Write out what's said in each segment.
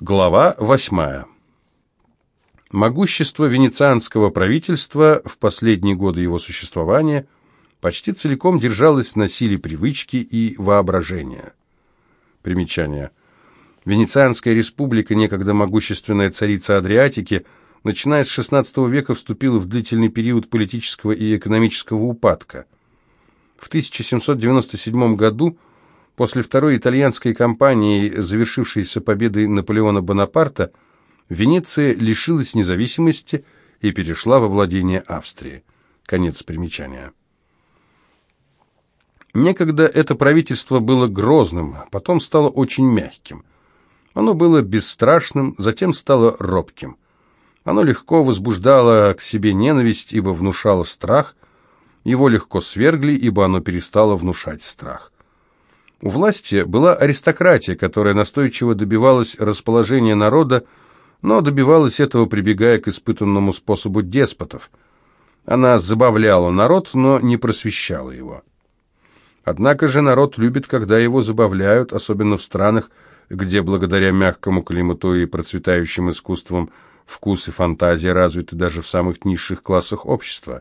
Глава восьмая. Могущество венецианского правительства в последние годы его существования почти целиком держалось на силе привычки и воображения. Примечание. Венецианская республика, некогда могущественная царица Адриатики, начиная с XVI века вступила в длительный период политического и экономического упадка. В 1797 году После второй итальянской кампании, завершившейся победой Наполеона Бонапарта, Венеция лишилась независимости и перешла во владение Австрии. Конец примечания. Некогда это правительство было грозным, потом стало очень мягким. Оно было бесстрашным, затем стало робким. Оно легко возбуждало к себе ненависть, ибо внушало страх. Его легко свергли, ибо оно перестало внушать страх. У власти была аристократия, которая настойчиво добивалась расположения народа, но добивалась этого, прибегая к испытанному способу деспотов. Она забавляла народ, но не просвещала его. Однако же народ любит, когда его забавляют, особенно в странах, где благодаря мягкому климату и процветающим искусствам вкус и фантазия развиты даже в самых низших классах общества.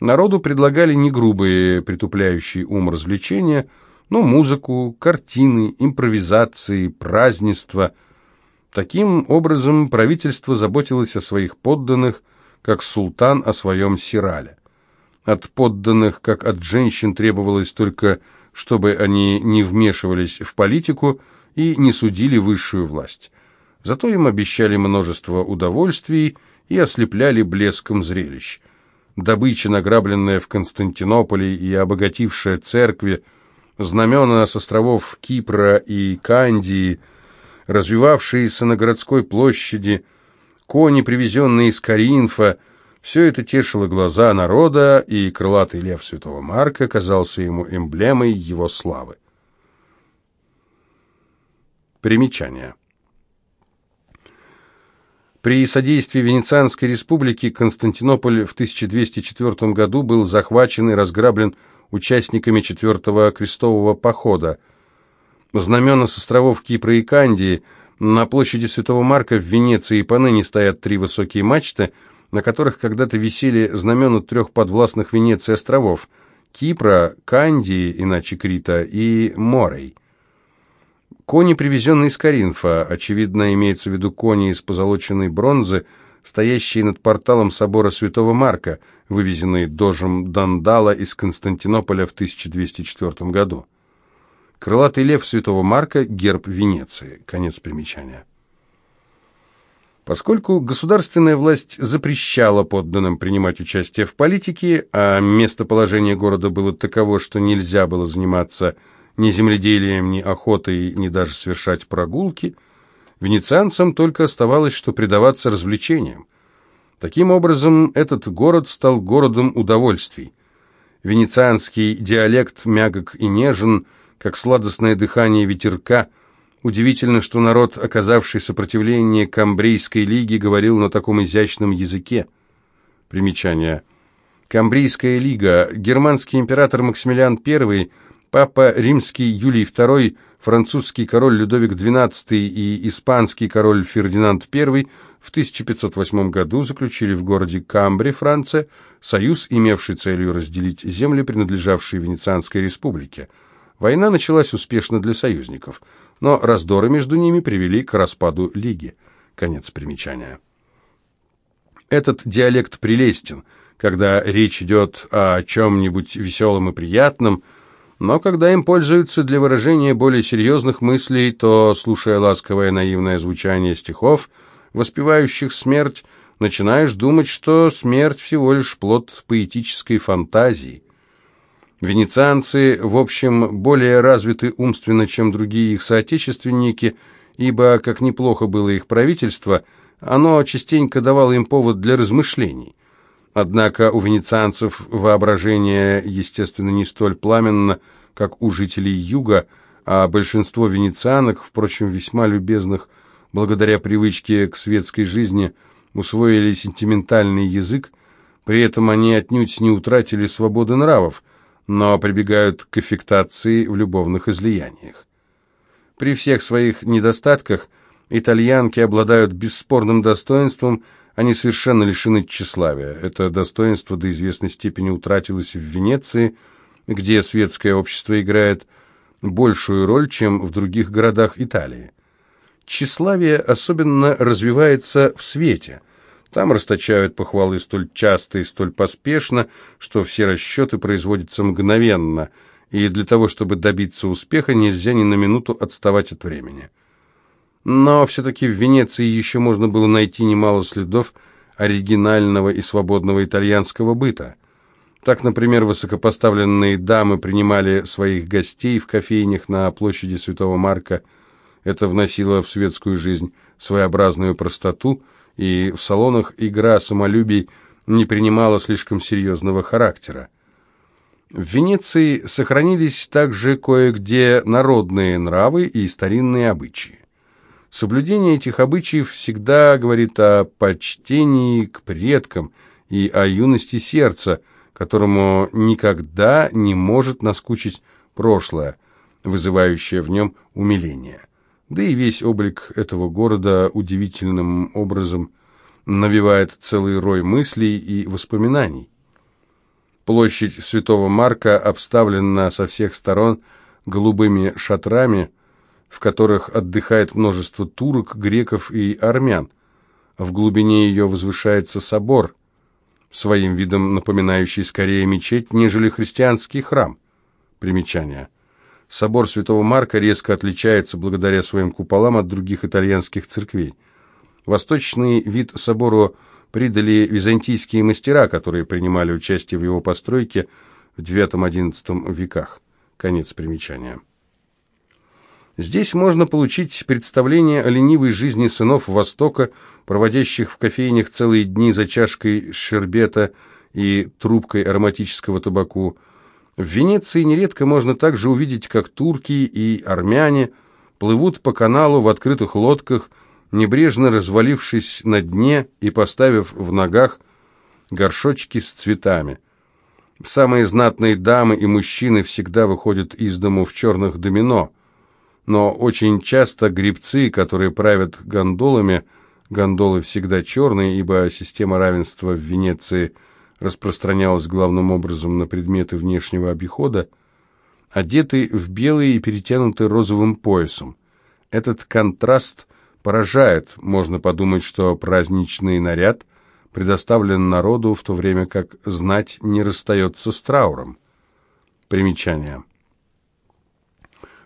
Народу предлагали не грубые, притупляющие ум развлечения – но музыку, картины, импровизации, празднества. Таким образом, правительство заботилось о своих подданных, как султан о своем сирале. От подданных, как от женщин, требовалось только, чтобы они не вмешивались в политику и не судили высшую власть. Зато им обещали множество удовольствий и ослепляли блеском зрелищ. Добыча, награбленная в Константинополе и обогатившая церкви – знамена с островов Кипра и Кандии, развивавшиеся на городской площади, кони, привезенные из Каринфа, все это тешило глаза народа, и крылатый лев святого Марка казался ему эмблемой его славы. Примечание. При содействии Венецианской республики Константинополь в 1204 году был захвачен и разграблен участниками четвертого крестового похода. Знамена с островов Кипра и Кандии на площади Святого Марка в Венеции и поныне стоят три высокие мачты, на которых когда-то висели знамена трех подвластных Венеции островов – Кипра, Кандии, иначе Крита, и Морей. Кони, привезенные из Каринфа, очевидно, имеется в виду кони из позолоченной бронзы – стоящие над порталом собора Святого Марка, вывезенные дожем Дандала из Константинополя в 1204 году. Крылатый лев Святого Марка – герб Венеции. Конец примечания. Поскольку государственная власть запрещала подданным принимать участие в политике, а местоположение города было таково, что нельзя было заниматься ни земледелием, ни охотой, ни даже совершать прогулки – Венецианцам только оставалось, что предаваться развлечениям. Таким образом, этот город стал городом удовольствий. Венецианский диалект мягок и нежен, как сладостное дыхание ветерка. Удивительно, что народ, оказавший сопротивление Камбрийской лиге, говорил на таком изящном языке. Примечание. Камбрийская лига. Германский император Максимилиан I, папа римский Юлий II французский король Людовик XII и испанский король Фердинанд I в 1508 году заключили в городе Камбри, Франция, союз, имевший целью разделить земли, принадлежавшие Венецианской республике. Война началась успешно для союзников, но раздоры между ними привели к распаду Лиги. Конец примечания. Этот диалект прелестен, когда речь идет о чем-нибудь веселом и приятном – но когда им пользуются для выражения более серьезных мыслей, то, слушая ласковое наивное звучание стихов, воспевающих смерть, начинаешь думать, что смерть всего лишь плод поэтической фантазии. Венецианцы, в общем, более развиты умственно, чем другие их соотечественники, ибо, как неплохо было их правительство, оно частенько давало им повод для размышлений. Однако у венецианцев воображение, естественно, не столь пламенно, как у жителей юга, а большинство венецианок, впрочем, весьма любезных, благодаря привычке к светской жизни, усвоили сентиментальный язык, при этом они отнюдь не утратили свободы нравов, но прибегают к аффектации в любовных излияниях. При всех своих недостатках Итальянки обладают бесспорным достоинством, они совершенно лишены тщеславия. Это достоинство до известной степени утратилось в Венеции, где светское общество играет большую роль, чем в других городах Италии. Тщеславие особенно развивается в свете. Там расточают похвалы столь часто и столь поспешно, что все расчеты производятся мгновенно, и для того, чтобы добиться успеха, нельзя ни на минуту отставать от времени. Но все-таки в Венеции еще можно было найти немало следов оригинального и свободного итальянского быта. Так, например, высокопоставленные дамы принимали своих гостей в кофейнях на площади Святого Марка. Это вносило в светскую жизнь своеобразную простоту, и в салонах игра самолюбий не принимала слишком серьезного характера. В Венеции сохранились также кое-где народные нравы и старинные обычаи. Соблюдение этих обычаев всегда говорит о почтении к предкам и о юности сердца, которому никогда не может наскучить прошлое, вызывающее в нем умиление. Да и весь облик этого города удивительным образом навевает целый рой мыслей и воспоминаний. Площадь Святого Марка обставлена со всех сторон голубыми шатрами, в которых отдыхает множество турок, греков и армян. В глубине ее возвышается собор, своим видом напоминающий скорее мечеть, нежели христианский храм. Примечание. Собор Святого Марка резко отличается благодаря своим куполам от других итальянских церквей. Восточный вид собору придали византийские мастера, которые принимали участие в его постройке в IX-XI веках. Конец примечания. Здесь можно получить представление о ленивой жизни сынов Востока, проводящих в кофейнях целые дни за чашкой шербета и трубкой ароматического табаку. В Венеции нередко можно также увидеть, как турки и армяне плывут по каналу в открытых лодках, небрежно развалившись на дне и поставив в ногах горшочки с цветами. Самые знатные дамы и мужчины всегда выходят из дому в черных домино – но очень часто грибцы, которые правят гондолами, гондолы всегда черные, ибо система равенства в Венеции распространялась главным образом на предметы внешнего обихода, одеты в белый и перетянуты розовым поясом. Этот контраст поражает, можно подумать, что праздничный наряд предоставлен народу, в то время как знать не расстается с трауром. Примечание.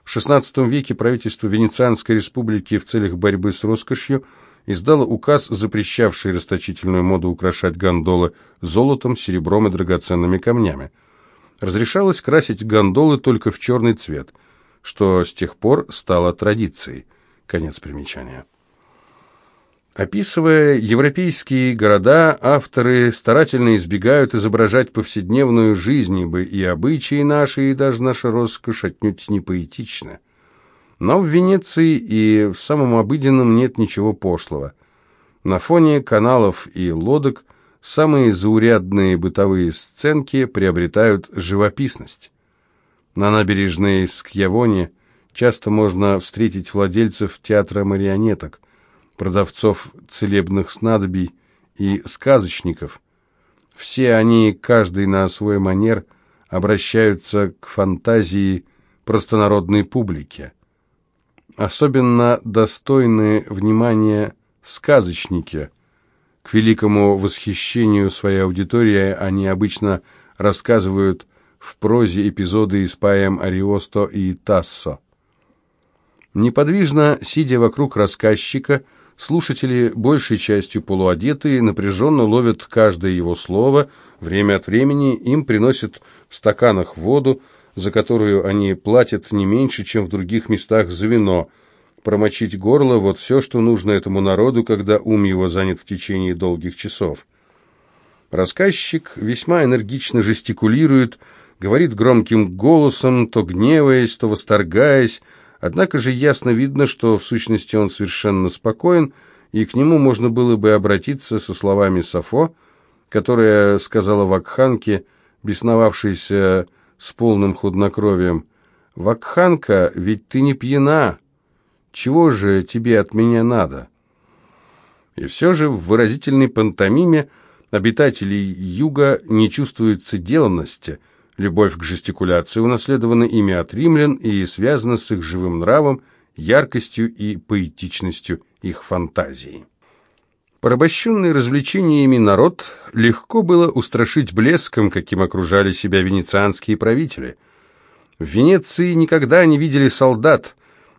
В XVI веке правительство Венецианской республики в целях борьбы с роскошью издало указ, запрещавший расточительную моду украшать гондолы золотом, серебром и драгоценными камнями. Разрешалось красить гондолы только в черный цвет, что с тех пор стало традицией. Конец примечания. Описывая европейские города, авторы старательно избегают изображать повседневную жизнь, ибо и обычаи наши, и даже наша роскошь отнюдь не поэтичны. Но в Венеции и в самом обыденном нет ничего пошлого. На фоне каналов и лодок самые заурядные бытовые сценки приобретают живописность. На набережной Скьявоне часто можно встретить владельцев театра марионеток – продавцов целебных снадобий и сказочников. Все они, каждый на свой манер, обращаются к фантазии простонародной публики. Особенно достойны внимания сказочники. К великому восхищению своей аудитории они обычно рассказывают в прозе эпизоды из поэм Ариосто и Тассо. Неподвижно, сидя вокруг рассказчика, Слушатели, большей частью полуодетые, напряженно ловят каждое его слово, время от времени им приносят в стаканах воду, за которую они платят не меньше, чем в других местах за вино. Промочить горло – вот все, что нужно этому народу, когда ум его занят в течение долгих часов. Рассказчик весьма энергично жестикулирует, говорит громким голосом, то гневаясь, то восторгаясь, Однако же ясно видно, что в сущности он совершенно спокоен, и к нему можно было бы обратиться со словами Сафо, которая сказала Вакханке, бесновавшейся с полным хладнокровием, «Вакханка, ведь ты не пьяна. Чего же тебе от меня надо?» И все же в выразительной пантомиме обитателей юга не чувствуется деланности. Любовь к жестикуляции унаследована ими от римлян и связана с их живым нравом, яркостью и поэтичностью их фантазии. Порабощенный развлечениями народ легко было устрашить блеском, каким окружали себя венецианские правители. В Венеции никогда не видели солдат,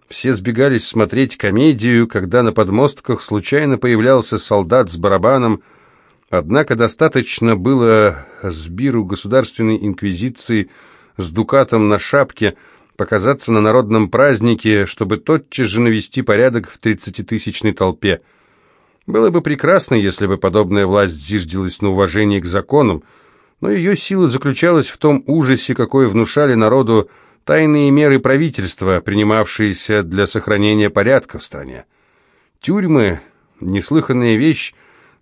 все сбегались смотреть комедию, когда на подмостках случайно появлялся солдат с барабаном, однако достаточно было сбиру государственной инквизиции с дукатом на шапке показаться на народном празднике, чтобы тотчас же навести порядок в тридцатитысячной толпе. Было бы прекрасно, если бы подобная власть зиждилась на уважении к законам, но ее сила заключалась в том ужасе, какой внушали народу тайные меры правительства, принимавшиеся для сохранения порядка в стране. Тюрьмы, неслыханная вещь,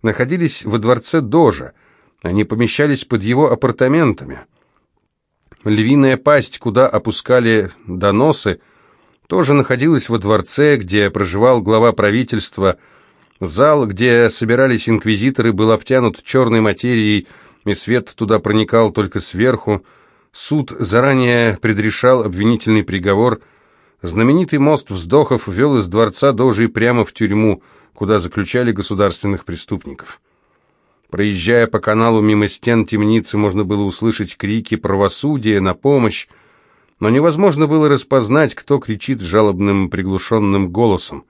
находились во дворце Дожа, они помещались под его апартаментами. Львиная пасть, куда опускали доносы, тоже находилась во дворце, где проживал глава правительства. Зал, где собирались инквизиторы, был обтянут черной материей, и свет туда проникал только сверху, Суд заранее предрешал обвинительный приговор. Знаменитый мост вздохов вел из дворца Дожи прямо в тюрьму, куда заключали государственных преступников. Проезжая по каналу мимо стен темницы, можно было услышать крики правосудия на помощь, но невозможно было распознать, кто кричит жалобным приглушенным голосом.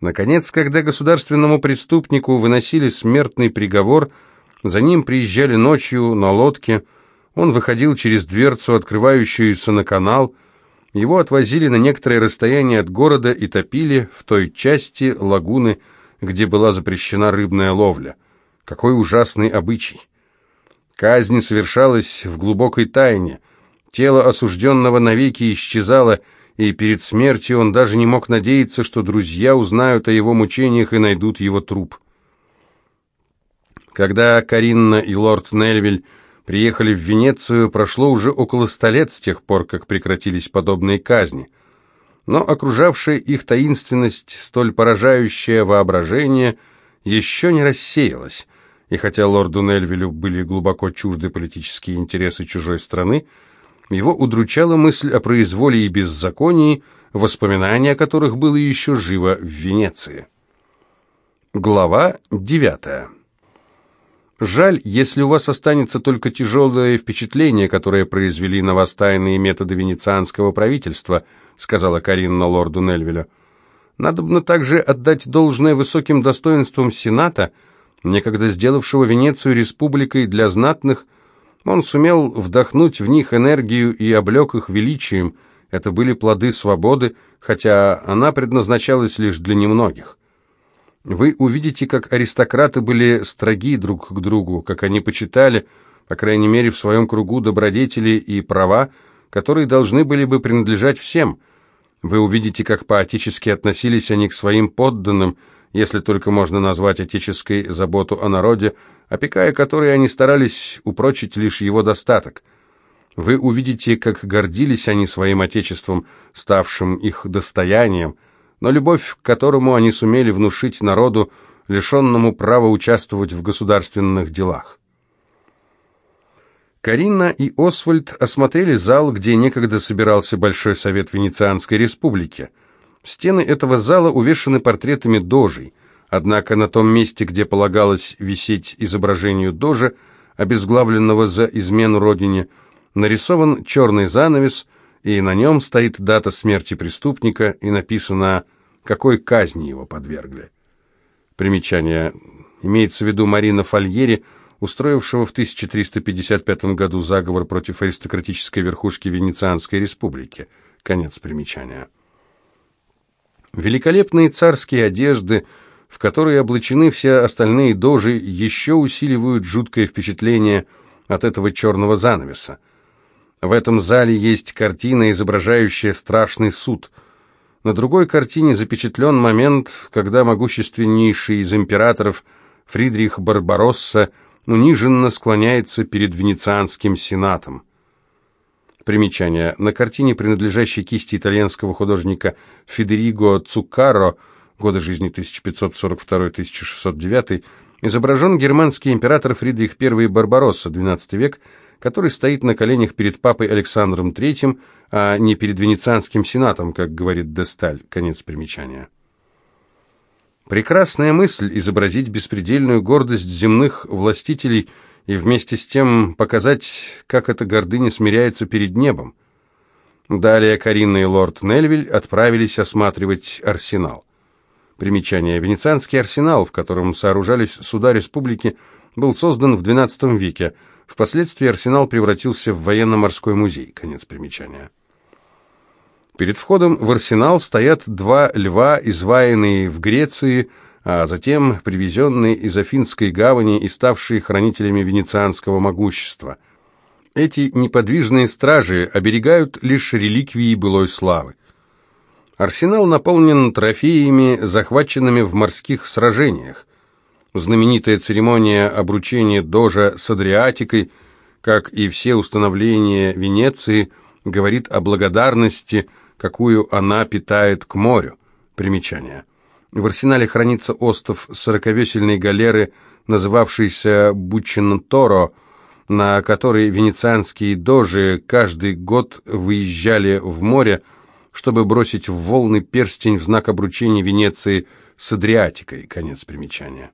Наконец, когда государственному преступнику выносили смертный приговор, за ним приезжали ночью на лодке, он выходил через дверцу, открывающуюся на канал. Его отвозили на некоторое расстояние от города и топили в той части лагуны, где была запрещена рыбная ловля. Какой ужасный обычай! Казнь совершалась в глубокой тайне. Тело осужденного навеки исчезало, и перед смертью он даже не мог надеяться, что друзья узнают о его мучениях и найдут его труп. Когда Каринна и лорд Нельвиль приехали в Венецию, прошло уже около ста лет с тех пор, как прекратились подобные казни. Но окружавшая их таинственность, столь поражающее воображение, еще не рассеялась, и хотя лорду Нельвилю были глубоко чужды политические интересы чужой страны, его удручала мысль о произволе и беззаконии, воспоминания о которых было еще живо в Венеции. Глава девятая Жаль, если у вас останется только тяжелое впечатление, которое произвели на вас тайные методы венецианского правительства, сказала Каринна лорду Нельвилю. Надобно также отдать должное высоким достоинствам Сената, некогда сделавшего Венецию республикой для знатных, он сумел вдохнуть в них энергию и облек их величием. Это были плоды свободы, хотя она предназначалась лишь для немногих. Вы увидите, как аристократы были строги друг к другу, как они почитали, по крайней мере, в своем кругу добродетели и права, которые должны были бы принадлежать всем. Вы увидите, как поотечески относились они к своим подданным, если только можно назвать отеческой заботу о народе, опекая которой они старались упрочить лишь его достаток. Вы увидите, как гордились они своим отечеством, ставшим их достоянием, но любовь, к которому они сумели внушить народу, лишенному права участвовать в государственных делах. Карина и Освальд осмотрели зал, где некогда собирался Большой Совет Венецианской Республики. Стены этого зала увешаны портретами дожей, однако на том месте, где полагалось висеть изображению дожа, обезглавленного за измену родине, нарисован черный занавес, и на нем стоит дата смерти преступника и написано какой казни его подвергли. Примечание. Имеется в виду Марина Фольери, устроившего в 1355 году заговор против аристократической верхушки Венецианской республики. Конец примечания. Великолепные царские одежды, в которые облачены все остальные дожи, еще усиливают жуткое впечатление от этого черного занавеса. В этом зале есть картина, изображающая страшный суд – на другой картине запечатлен момент, когда могущественнейший из императоров Фридрих Барбаросса униженно склоняется перед Венецианским сенатом. Примечание. На картине, принадлежащей кисти итальянского художника Федериго Цуккаро, годы жизни 1542-1609, изображен германский император Фридрих I Барбаросса, XII век, который стоит на коленях перед папой Александром III, а не перед Венецианским сенатом, как говорит Десталь. Конец примечания. Прекрасная мысль изобразить беспредельную гордость земных властителей и вместе с тем показать, как эта гордыня смиряется перед небом. Далее Карина и лорд Нельвиль отправились осматривать арсенал. Примечание. Венецианский арсенал, в котором сооружались суда республики, был создан в XII веке. Впоследствии арсенал превратился в военно-морской музей. Конец примечания. Перед входом в арсенал стоят два льва, изваянные в Греции, а затем привезенные из Афинской гавани и ставшие хранителями венецианского могущества. Эти неподвижные стражи оберегают лишь реликвии былой славы. Арсенал наполнен трофеями, захваченными в морских сражениях. Знаменитая церемония обручения Дожа с Адриатикой, как и все установления Венеции, говорит о благодарности – какую она питает к морю. Примечание. В арсенале хранится остов сороковесельной галеры, называвшейся Бучинторо, на которой венецианские дожи каждый год выезжали в море, чтобы бросить в волны перстень в знак обручения Венеции с Адриатикой. Конец примечания.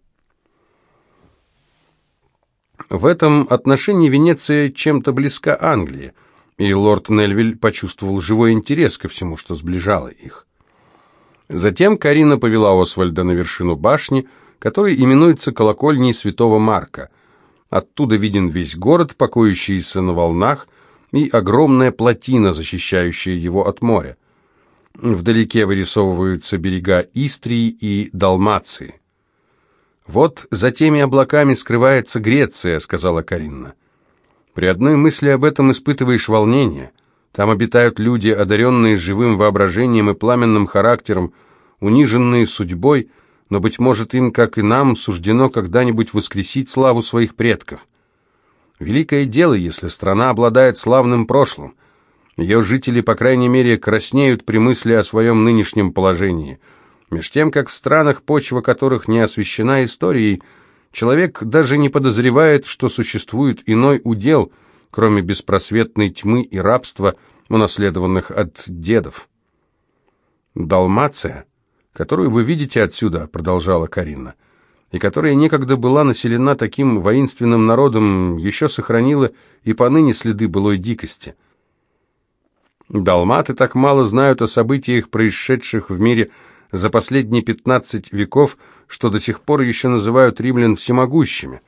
В этом отношении Венеция чем-то близка Англии – и лорд Нельвиль почувствовал живой интерес ко всему, что сближало их. Затем Карина повела Освальда на вершину башни, которая именуется колокольней святого Марка. Оттуда виден весь город, покоящийся на волнах, и огромная плотина, защищающая его от моря. Вдалеке вырисовываются берега Истрии и Далмации. «Вот за теми облаками скрывается Греция», — сказала Каринна. При одной мысли об этом испытываешь волнение. Там обитают люди, одаренные живым воображением и пламенным характером, униженные судьбой, но, быть может, им, как и нам, суждено когда-нибудь воскресить славу своих предков. Великое дело, если страна обладает славным прошлым. Ее жители, по крайней мере, краснеют при мысли о своем нынешнем положении. Меж тем, как в странах, почва которых не освящена историей, Человек даже не подозревает, что существует иной удел, кроме беспросветной тьмы и рабства, унаследованных от дедов. «Далмация, которую вы видите отсюда», — продолжала Карина, «и которая некогда была населена таким воинственным народом, еще сохранила и поныне следы былой дикости». Далматы так мало знают о событиях, происшедших в мире за последние пятнадцать веков, что до сих пор еще называют римлян всемогущими.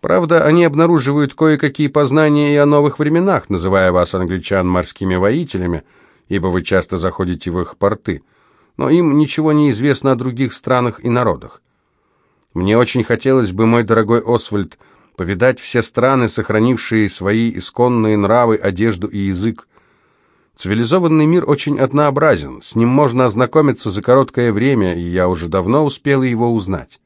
Правда, они обнаруживают кое-какие познания и о новых временах, называя вас, англичан, морскими воителями, ибо вы часто заходите в их порты. Но им ничего не известно о других странах и народах. Мне очень хотелось бы, мой дорогой Освальд, повидать все страны, сохранившие свои исконные нравы, одежду и язык, Цивилизованный мир очень однообразен, с ним можно ознакомиться за короткое время, и я уже давно успел его узнать.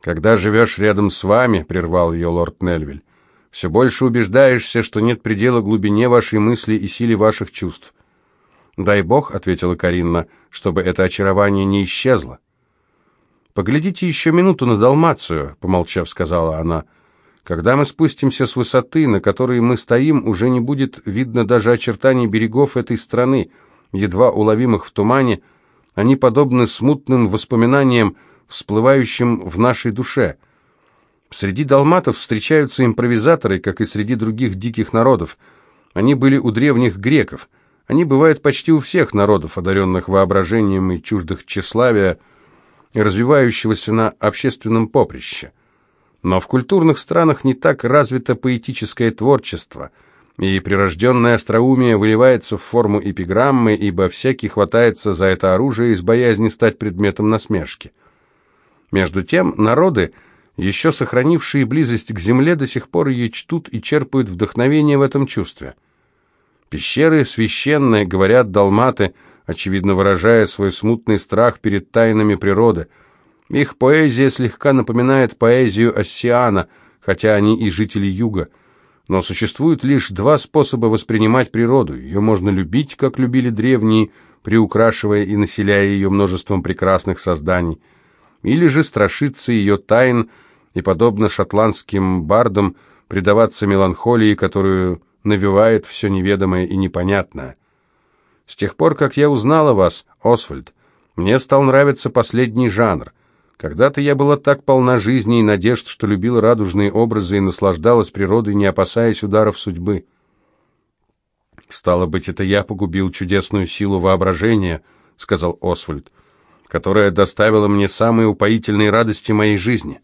«Когда живешь рядом с вами», — прервал ее лорд Нельвиль, «все больше убеждаешься, что нет предела глубине вашей мысли и силе ваших чувств». «Дай Бог», — ответила Каринна, — «чтобы это очарование не исчезло». «Поглядите еще минуту на Далмацию», — помолчав, сказала она, — когда мы спустимся с высоты, на которой мы стоим, уже не будет видно даже очертаний берегов этой страны, едва уловимых в тумане. Они подобны смутным воспоминаниям, всплывающим в нашей душе. Среди далматов встречаются импровизаторы, как и среди других диких народов. Они были у древних греков. Они бывают почти у всех народов, одаренных воображением и чуждых тщеславия, развивающегося на общественном поприще. Но в культурных странах не так развито поэтическое творчество, и прирожденное остроумие выливается в форму эпиграммы, ибо всякий хватается за это оружие из боязни стать предметом насмешки. Между тем, народы, еще сохранившие близость к земле, до сих пор ее чтут и черпают вдохновение в этом чувстве. Пещеры священные, говорят далматы, очевидно выражая свой смутный страх перед тайнами природы – их поэзия слегка напоминает поэзию Оссиана, хотя они и жители юга. Но существует лишь два способа воспринимать природу. Ее можно любить, как любили древние, приукрашивая и населяя ее множеством прекрасных созданий, или же страшиться ее тайн и, подобно шотландским бардам, предаваться меланхолии, которую навевает все неведомое и непонятное. С тех пор, как я узнал о вас, Освальд, мне стал нравиться последний жанр. Когда-то я была так полна жизни и надежд, что любила радужные образы и наслаждалась природой, не опасаясь ударов судьбы. «Стало быть, это я погубил чудесную силу воображения», — сказал Освальд, «которая доставила мне самые упоительные радости моей жизни».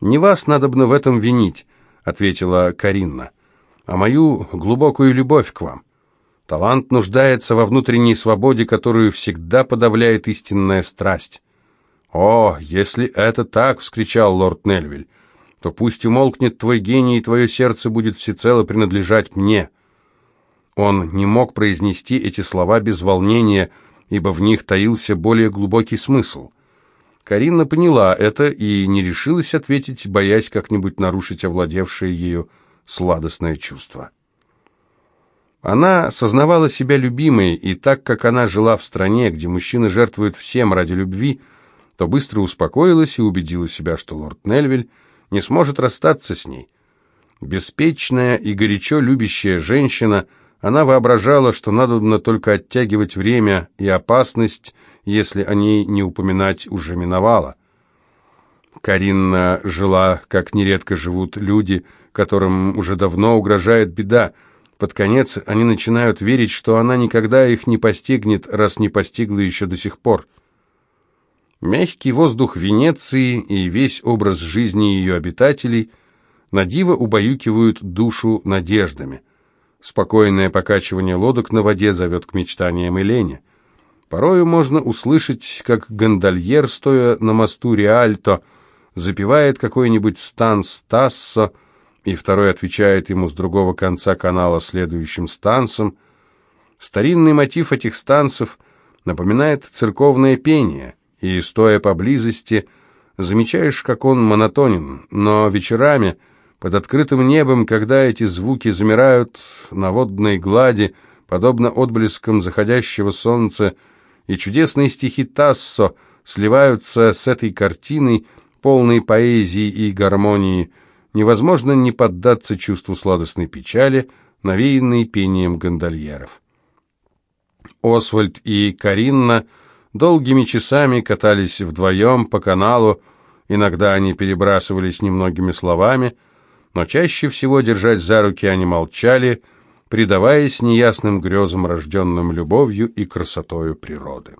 «Не вас надо бы в этом винить», — ответила Каринна, «а мою глубокую любовь к вам. Талант нуждается во внутренней свободе, которую всегда подавляет истинная страсть. «О, если это так!» — вскричал лорд Нельвиль. «То пусть умолкнет твой гений, и твое сердце будет всецело принадлежать мне». Он не мог произнести эти слова без волнения, ибо в них таился более глубокий смысл. Карина поняла это и не решилась ответить, боясь как-нибудь нарушить овладевшее ее сладостное чувство. Она сознавала себя любимой, и так как она жила в стране, где мужчины жертвуют всем ради любви, то быстро успокоилась и убедила себя, что лорд Нельвиль не сможет расстаться с ней. Беспечная и горячо любящая женщина, она воображала, что надо только оттягивать время, и опасность, если о ней не упоминать, уже миновала. Каринна жила, как нередко живут люди, которым уже давно угрожает беда, под конец они начинают верить, что она никогда их не постигнет, раз не постигла еще до сих пор. Мягкий воздух Венеции и весь образ жизни ее обитателей надиво убаюкивают душу надеждами. Спокойное покачивание лодок на воде зовет к мечтаниям и лени. Порою можно услышать, как гондольер, стоя на мосту Риальто, запевает какой-нибудь станс Тассо, и второй отвечает ему с другого конца канала следующим станцем. Старинный мотив этих станцев напоминает церковное пение, и, стоя поблизости, замечаешь, как он монотонен, но вечерами, под открытым небом, когда эти звуки замирают на водной глади, подобно отблескам заходящего солнца, и чудесные стихи Тассо сливаются с этой картиной, полной поэзии и гармонии, невозможно не поддаться чувству сладостной печали, навеянной пением гондольеров. Освальд и Каринна долгими часами катались вдвоем по каналу, иногда они перебрасывались немногими словами, но чаще всего, держась за руки, они молчали, предаваясь неясным грезам, рожденным любовью и красотою природы.